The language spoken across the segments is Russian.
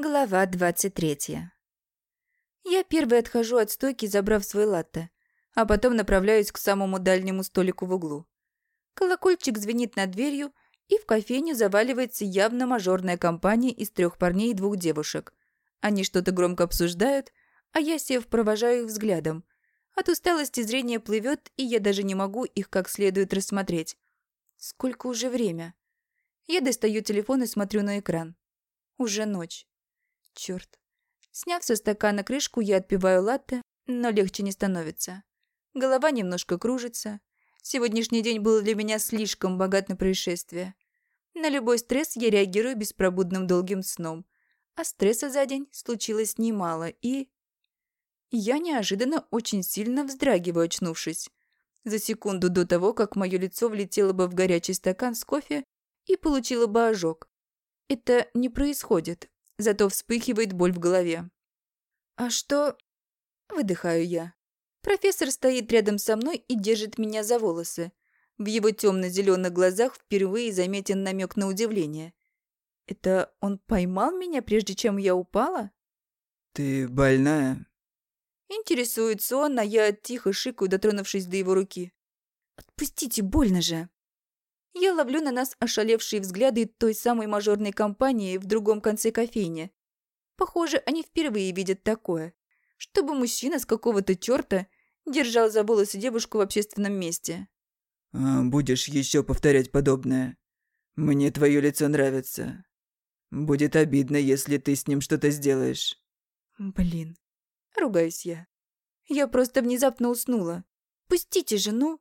Глава 23. Я первой отхожу от стойки, забрав свой латте, а потом направляюсь к самому дальнему столику в углу. Колокольчик звенит над дверью, и в кофейню заваливается явно мажорная компания из трех парней и двух девушек. Они что-то громко обсуждают, а я, сев, провожаю их взглядом. От усталости зрение плывет, и я даже не могу их как следует рассмотреть. Сколько уже время? Я достаю телефон и смотрю на экран. Уже ночь. Черт. Сняв со стакана крышку, я отпиваю латте, но легче не становится. Голова немножко кружится. Сегодняшний день был для меня слишком богат на происшествия. На любой стресс я реагирую беспробудным долгим сном. А стресса за день случилось немало, и... Я неожиданно очень сильно вздрагиваю, очнувшись. За секунду до того, как мое лицо влетело бы в горячий стакан с кофе и получило бы ожог. Это не происходит. Зато вспыхивает боль в голове. «А что...» Выдыхаю я. Профессор стоит рядом со мной и держит меня за волосы. В его темно-зеленых глазах впервые заметен намек на удивление. Это он поймал меня, прежде чем я упала? «Ты больная?» Интересуется он, а я тихо шикаю, дотронувшись до его руки. «Отпустите, больно же!» Я ловлю на нас ошалевшие взгляды той самой мажорной компании в другом конце кофейни. Похоже, они впервые видят такое. Чтобы мужчина с какого-то черта держал за волосы девушку в общественном месте. А, «Будешь еще повторять подобное. Мне твое лицо нравится. Будет обидно, если ты с ним что-то сделаешь». «Блин». Ругаюсь я. Я просто внезапно уснула. «Пустите же, ну!»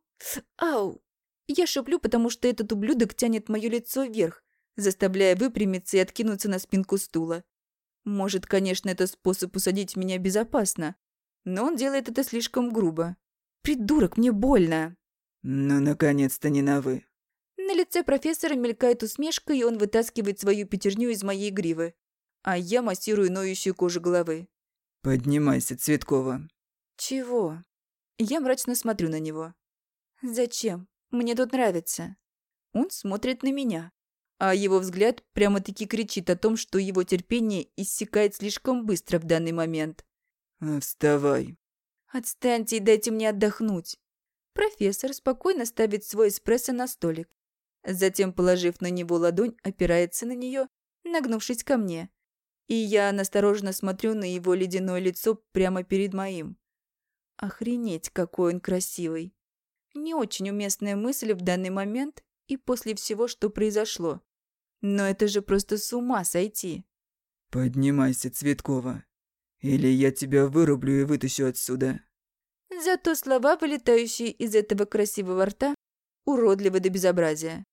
«Ау!» Я шеплю, потому что этот ублюдок тянет мое лицо вверх, заставляя выпрямиться и откинуться на спинку стула. Может, конечно, это способ усадить меня безопасно, но он делает это слишком грубо. Придурок, мне больно. Ну, наконец-то не на «вы». На лице профессора мелькает усмешка, и он вытаскивает свою пятерню из моей гривы. А я массирую ноющую кожу головы. «Поднимайся, Цветкова». «Чего?» Я мрачно смотрю на него. «Зачем? Мне тут нравится. Он смотрит на меня, а его взгляд прямо-таки кричит о том, что его терпение иссякает слишком быстро в данный момент. Э, «Вставай». «Отстаньте и дайте мне отдохнуть». Профессор спокойно ставит свой эспрессо на столик. Затем, положив на него ладонь, опирается на нее, нагнувшись ко мне. И я настороженно смотрю на его ледяное лицо прямо перед моим. Охренеть, какой он красивый. Не очень уместная мысль в данный момент и после всего, что произошло. Но это же просто с ума сойти. Поднимайся, Цветкова. Или я тебя вырублю и вытащу отсюда. Зато слова, вылетающие из этого красивого рта, уродливы до безобразия.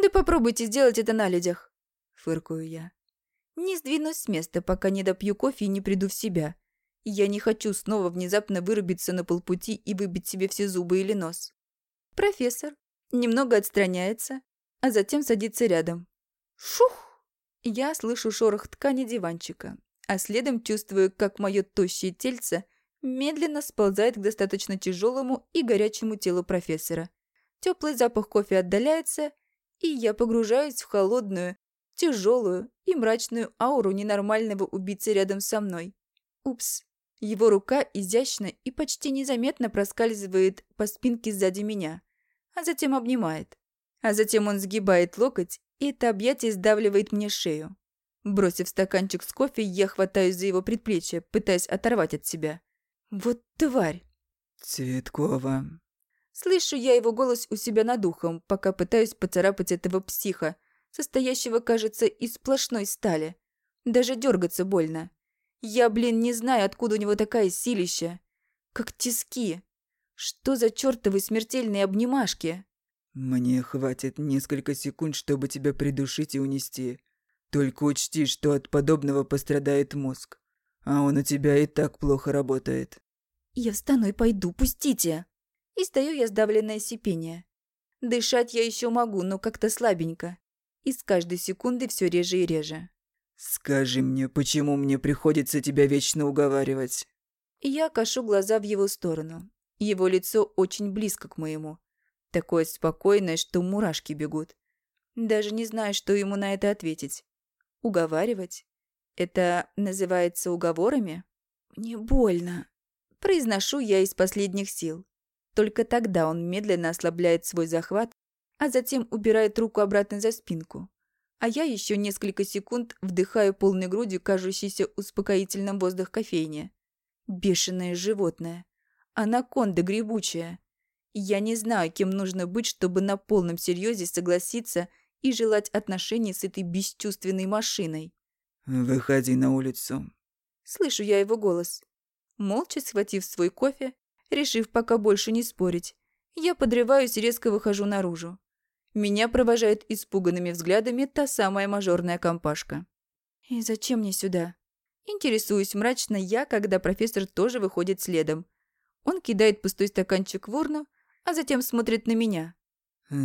Да попробуйте сделать это на людях. Фыркую я. Не сдвинусь с места, пока не допью кофе и не приду в себя. Я не хочу снова внезапно вырубиться на полпути и выбить себе все зубы или нос. Профессор немного отстраняется, а затем садится рядом. Шух! Я слышу шорох ткани диванчика, а следом чувствую, как мое тощее тельце медленно сползает к достаточно тяжелому и горячему телу профессора. Теплый запах кофе отдаляется, и я погружаюсь в холодную, тяжелую и мрачную ауру ненормального убийцы рядом со мной. Упс. Его рука изящно и почти незаметно проскальзывает по спинке сзади меня, а затем обнимает. А затем он сгибает локоть, и это объятие сдавливает мне шею. Бросив стаканчик с кофе, я хватаюсь за его предплечье, пытаясь оторвать от себя. Вот тварь! Цветкова. Слышу я его голос у себя над ухом, пока пытаюсь поцарапать этого психа, состоящего, кажется, из сплошной стали. Даже дергаться больно. Я, блин, не знаю, откуда у него такая силища. Как тиски. Что за чертовы смертельные обнимашки? Мне хватит несколько секунд, чтобы тебя придушить и унести. Только учти, что от подобного пострадает мозг. А он у тебя и так плохо работает. Я встану и пойду, пустите. И стою я сдавленное сипение. Дышать я еще могу, но как-то слабенько. И с каждой секунды все реже и реже. «Скажи мне, почему мне приходится тебя вечно уговаривать?» Я кашу глаза в его сторону. Его лицо очень близко к моему. Такое спокойное, что мурашки бегут. Даже не знаю, что ему на это ответить. Уговаривать? Это называется уговорами? Не больно. Произношу я из последних сил. Только тогда он медленно ослабляет свой захват, а затем убирает руку обратно за спинку. А я еще несколько секунд вдыхаю полной грудью кажущийся успокоительным воздух кофейни. Бешеное животное. Анаконда грибучая. Я не знаю, кем нужно быть, чтобы на полном серьезе согласиться и желать отношений с этой бесчувственной машиной. «Выходи на улицу». Слышу я его голос. Молча схватив свой кофе, решив пока больше не спорить, я подрываюсь и резко выхожу наружу. Меня провожает испуганными взглядами та самая мажорная компашка. «И зачем мне сюда?» Интересуюсь мрачно я, когда профессор тоже выходит следом. Он кидает пустой стаканчик в урну, а затем смотрит на меня.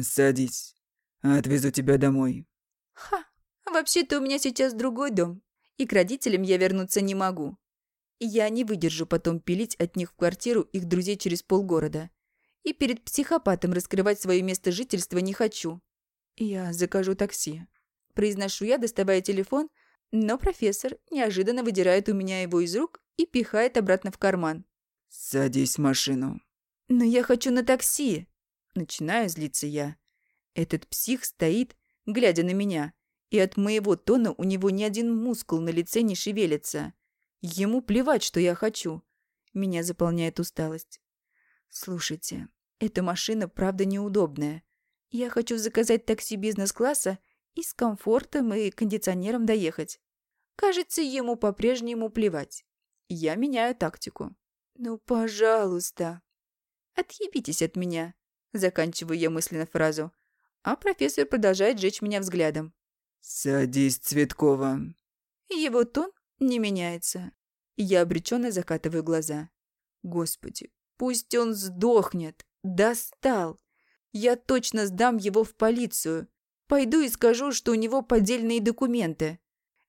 «Садись. Отвезу тебя домой». «Ха! Вообще-то у меня сейчас другой дом, и к родителям я вернуться не могу. Я не выдержу потом пилить от них в квартиру их друзей через полгорода. И перед психопатом раскрывать свое место жительства не хочу. Я закажу такси. Произношу я, доставая телефон, но профессор неожиданно выдирает у меня его из рук и пихает обратно в карман. «Садись в машину». «Но я хочу на такси!» Начинаю злиться я. Этот псих стоит, глядя на меня, и от моего тона у него ни один мускул на лице не шевелится. Ему плевать, что я хочу. Меня заполняет усталость. Слушайте, эта машина правда неудобная. Я хочу заказать такси бизнес-класса и с комфортом и кондиционером доехать. Кажется, ему по-прежнему плевать. Я меняю тактику. Ну, пожалуйста. Отъебитесь от меня. Заканчиваю я мысленно фразу. А профессор продолжает жечь меня взглядом. «Садись, Цветкова». Его тон не меняется. Я обреченно закатываю глаза. Господи, пусть он сдохнет. Достал. Я точно сдам его в полицию. Пойду и скажу, что у него поддельные документы.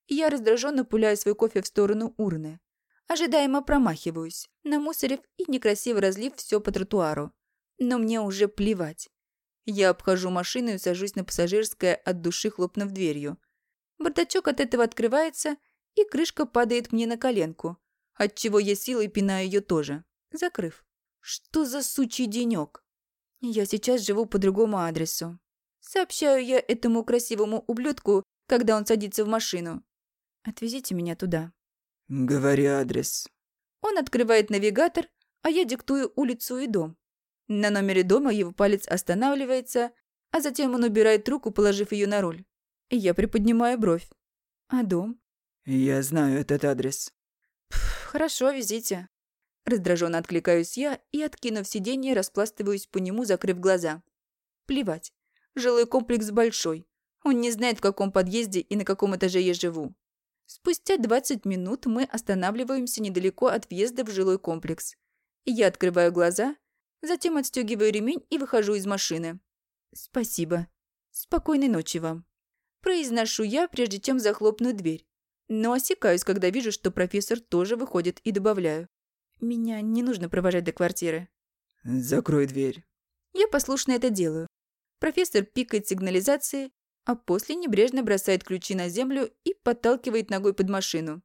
Я раздраженно пуляю свой кофе в сторону урны. Ожидаемо промахиваюсь, намусорив и некрасиво разлив все по тротуару. Но мне уже плевать. Я обхожу машину и сажусь на пассажирское от души, хлопнув дверью. Бардачок от этого открывается, и крышка падает мне на коленку, отчего я силой пинаю ее тоже, закрыв. Что за сучий денек? Я сейчас живу по другому адресу. Сообщаю я этому красивому ублюдку, когда он садится в машину. Отвезите меня туда. Говори адрес. Он открывает навигатор, а я диктую улицу и дом. На номере дома его палец останавливается, а затем он убирает руку, положив ее на руль. Я приподнимаю бровь. А дом? Я знаю этот адрес. Пф, хорошо, везите. Раздраженно откликаюсь я и, откинув сиденье, распластываюсь по нему, закрыв глаза. Плевать. Жилой комплекс большой. Он не знает, в каком подъезде и на каком этаже я живу. Спустя 20 минут мы останавливаемся недалеко от въезда в жилой комплекс. Я открываю глаза, затем отстегиваю ремень и выхожу из машины. «Спасибо. Спокойной ночи вам». Произношу я, прежде чем захлопну дверь. Но осекаюсь, когда вижу, что профессор тоже выходит, и добавляю. Меня не нужно провожать до квартиры. Закрой дверь. Я послушно это делаю. Профессор пикает сигнализации, а после небрежно бросает ключи на землю и подталкивает ногой под машину.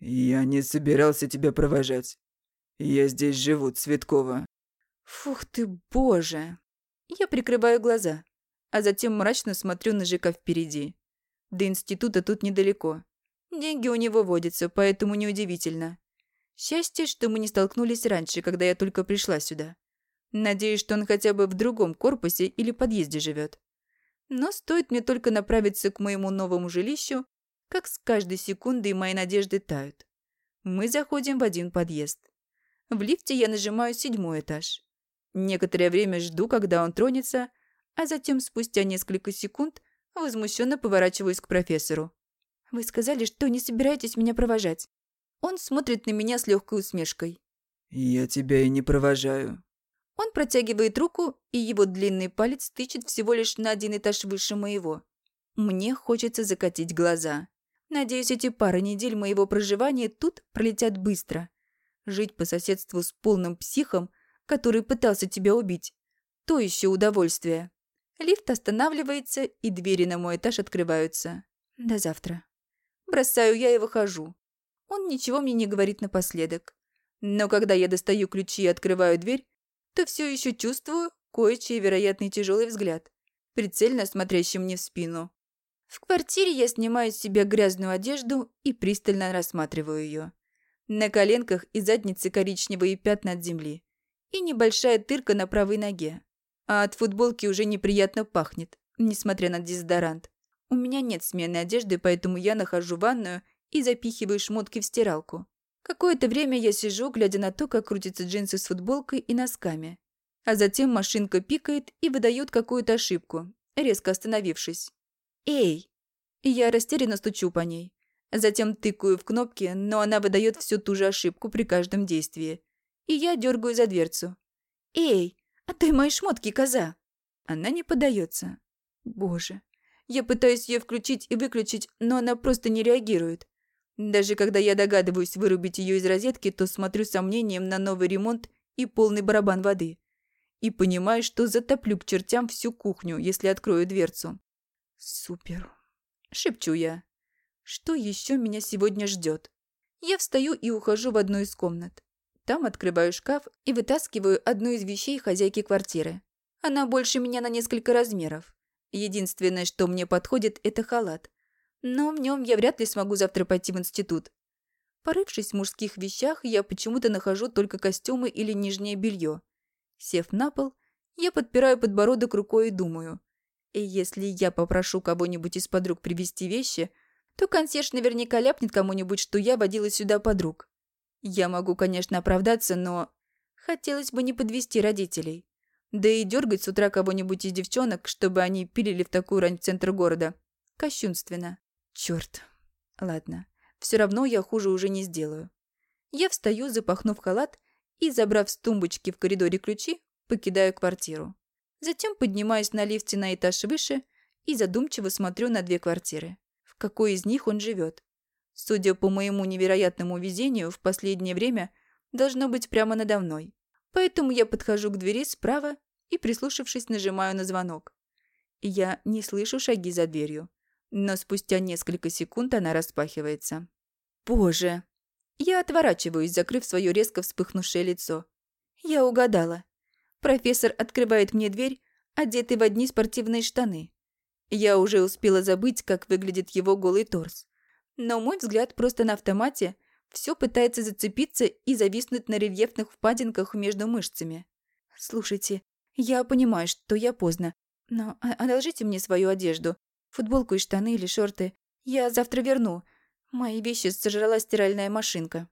Я не собирался тебя провожать. Я здесь живу, Цветкова. Фух ты, боже. Я прикрываю глаза, а затем мрачно смотрю на ЖК впереди. До института тут недалеко. Деньги у него водятся, поэтому неудивительно. Счастье, что мы не столкнулись раньше, когда я только пришла сюда. Надеюсь, что он хотя бы в другом корпусе или подъезде живет. Но стоит мне только направиться к моему новому жилищу, как с каждой секундой мои надежды тают. Мы заходим в один подъезд. В лифте я нажимаю седьмой этаж. Некоторое время жду, когда он тронется, а затем спустя несколько секунд возмущенно поворачиваюсь к профессору. Вы сказали, что не собираетесь меня провожать. Он смотрит на меня с легкой усмешкой. Я тебя и не провожаю. Он протягивает руку, и его длинный палец тычет всего лишь на один этаж выше моего. Мне хочется закатить глаза. Надеюсь, эти пары недель моего проживания тут пролетят быстро. Жить по соседству с полным психом, который пытался тебя убить, то еще удовольствие. Лифт останавливается, и двери на мой этаж открываются. До завтра. Бросаю я и выхожу. Он ничего мне не говорит напоследок. Но когда я достаю ключи и открываю дверь, то все еще чувствую кое-чей вероятный тяжелый взгляд, прицельно смотрящий мне в спину. В квартире я снимаю с себя грязную одежду и пристально рассматриваю ее. На коленках и заднице коричневые пятна от земли и небольшая тырка на правой ноге. А от футболки уже неприятно пахнет, несмотря на дезодорант. У меня нет сменной одежды, поэтому я нахожу ванную и запихиваю шмотки в стиралку. Какое-то время я сижу, глядя на то, как крутятся джинсы с футболкой и носками. А затем машинка пикает и выдает какую-то ошибку, резко остановившись. «Эй!» И я растерянно стучу по ней. Затем тыкаю в кнопки, но она выдает всю ту же ошибку при каждом действии. И я дергаю за дверцу. «Эй, а ты мои шмотки, коза!» Она не подается. Боже. Я пытаюсь ее включить и выключить, но она просто не реагирует. Даже когда я догадываюсь вырубить ее из розетки, то смотрю с сомнением на новый ремонт и полный барабан воды. И понимаю, что затоплю к чертям всю кухню, если открою дверцу. Супер. Шепчу я. Что еще меня сегодня ждет? Я встаю и ухожу в одну из комнат. Там открываю шкаф и вытаскиваю одну из вещей хозяйки квартиры. Она больше меня на несколько размеров. Единственное, что мне подходит, это халат. Но в нем я вряд ли смогу завтра пойти в институт. Порывшись в мужских вещах, я почему-то нахожу только костюмы или нижнее белье. Сев на пол, я подпираю подбородок рукой и думаю. И если я попрошу кого-нибудь из подруг привезти вещи, то консьерж наверняка ляпнет кому-нибудь, что я водила сюда подруг. Я могу, конечно, оправдаться, но... Хотелось бы не подвести родителей. Да и дергать с утра кого-нибудь из девчонок, чтобы они пилили в такую рань центр города. Кощунственно. Черт. Ладно. Все равно я хуже уже не сделаю. Я встаю, запахнув халат, и, забрав с тумбочки в коридоре ключи, покидаю квартиру. Затем поднимаюсь на лифте на этаж выше и задумчиво смотрю на две квартиры. В какой из них он живет? Судя по моему невероятному везению, в последнее время должно быть прямо надо мной. Поэтому я подхожу к двери справа и, прислушавшись, нажимаю на звонок. Я не слышу шаги за дверью, но спустя несколько секунд она распахивается. Боже! Я отворачиваюсь, закрыв свое резко вспыхнувшее лицо. Я угадала. Профессор открывает мне дверь, одетый в одни спортивные штаны. Я уже успела забыть, как выглядит его голый торс. Но мой взгляд просто на автомате все пытается зацепиться и зависнуть на рельефных впадинках между мышцами. «Слушайте, я понимаю, что я поздно, но одолжите мне свою одежду, футболку и штаны или шорты. Я завтра верну. Мои вещи сожрала стиральная машинка».